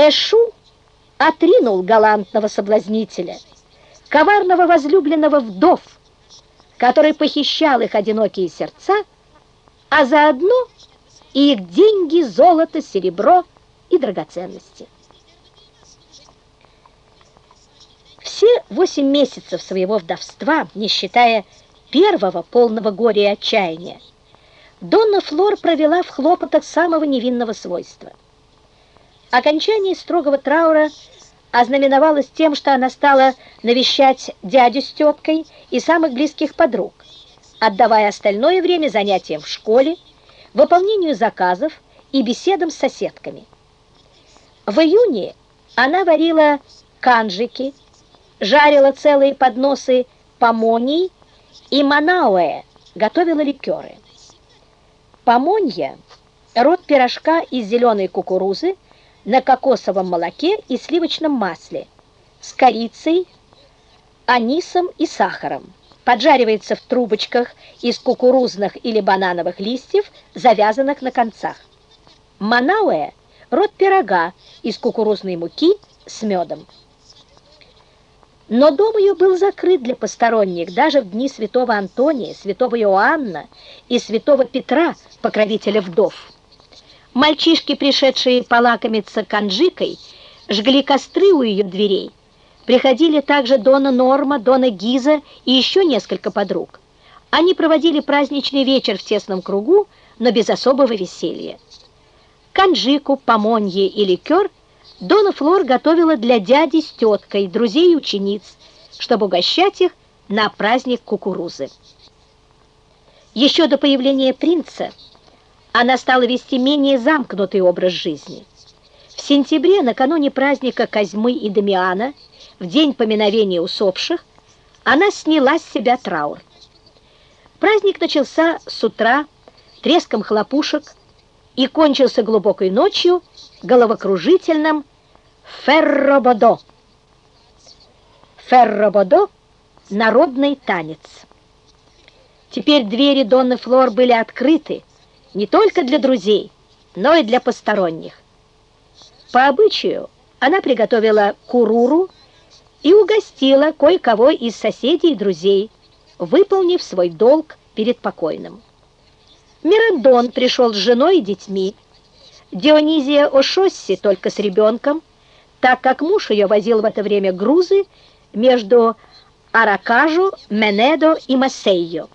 Эшу отринул галантного соблазнителя, коварного возлюбленного вдов, который похищал их одинокие сердца, а заодно и их деньги, золото, серебро и драгоценности. Все восемь месяцев своего вдовства, не считая первого полного горя и отчаяния, Донна Флор провела в хлопотах самого невинного свойства. Окончание строгого траура ознаменовалось тем, что она стала навещать дядю с теткой и самых близких подруг, отдавая остальное время занятиям в школе, выполнению заказов и беседам с соседками. В июне она варила канжики, жарила целые подносы помоний и манауэ, готовила ликеры. Помонья – род пирожка из зеленой кукурузы на кокосовом молоке и сливочном масле с корицей, анисом и сахаром. Поджаривается в трубочках из кукурузных или банановых листьев, завязанных на концах. Манауэ – род пирога из кукурузной муки с медом. Но дом ее был закрыт для посторонних даже в дни святого Антония, святого Иоанна и святого Петра, покровителя вдов. Мальчишки, пришедшие полакомиться канджикой, жгли костры у ее дверей. Приходили также Дона Норма, Дона Гиза и еще несколько подруг. Они проводили праздничный вечер в тесном кругу, но без особого веселья. Канджику, помонье и ликер Дона Флор готовила для дяди с теткой, друзей и учениц, чтобы угощать их на праздник кукурузы. Еще до появления принца она стала вести менее замкнутый образ жизни. В сентябре, накануне праздника Козьмы и Дамиана, в день поминовения усопших, она сняла с себя траур. Праздник начался с утра треском хлопушек и кончился глубокой ночью головокружительным феррободо. Феррободо – народный танец. Теперь двери Донны Флор были открыты не только для друзей, но и для посторонних. По обычаю она приготовила куруру и угостила кое-кого из соседей и друзей, выполнив свой долг перед покойным. Мирандон пришел с женой и детьми, Дионизия Ошосси только с ребенком, так как муж ее возил в это время грузы между Аракажу, Менедо и Массейо.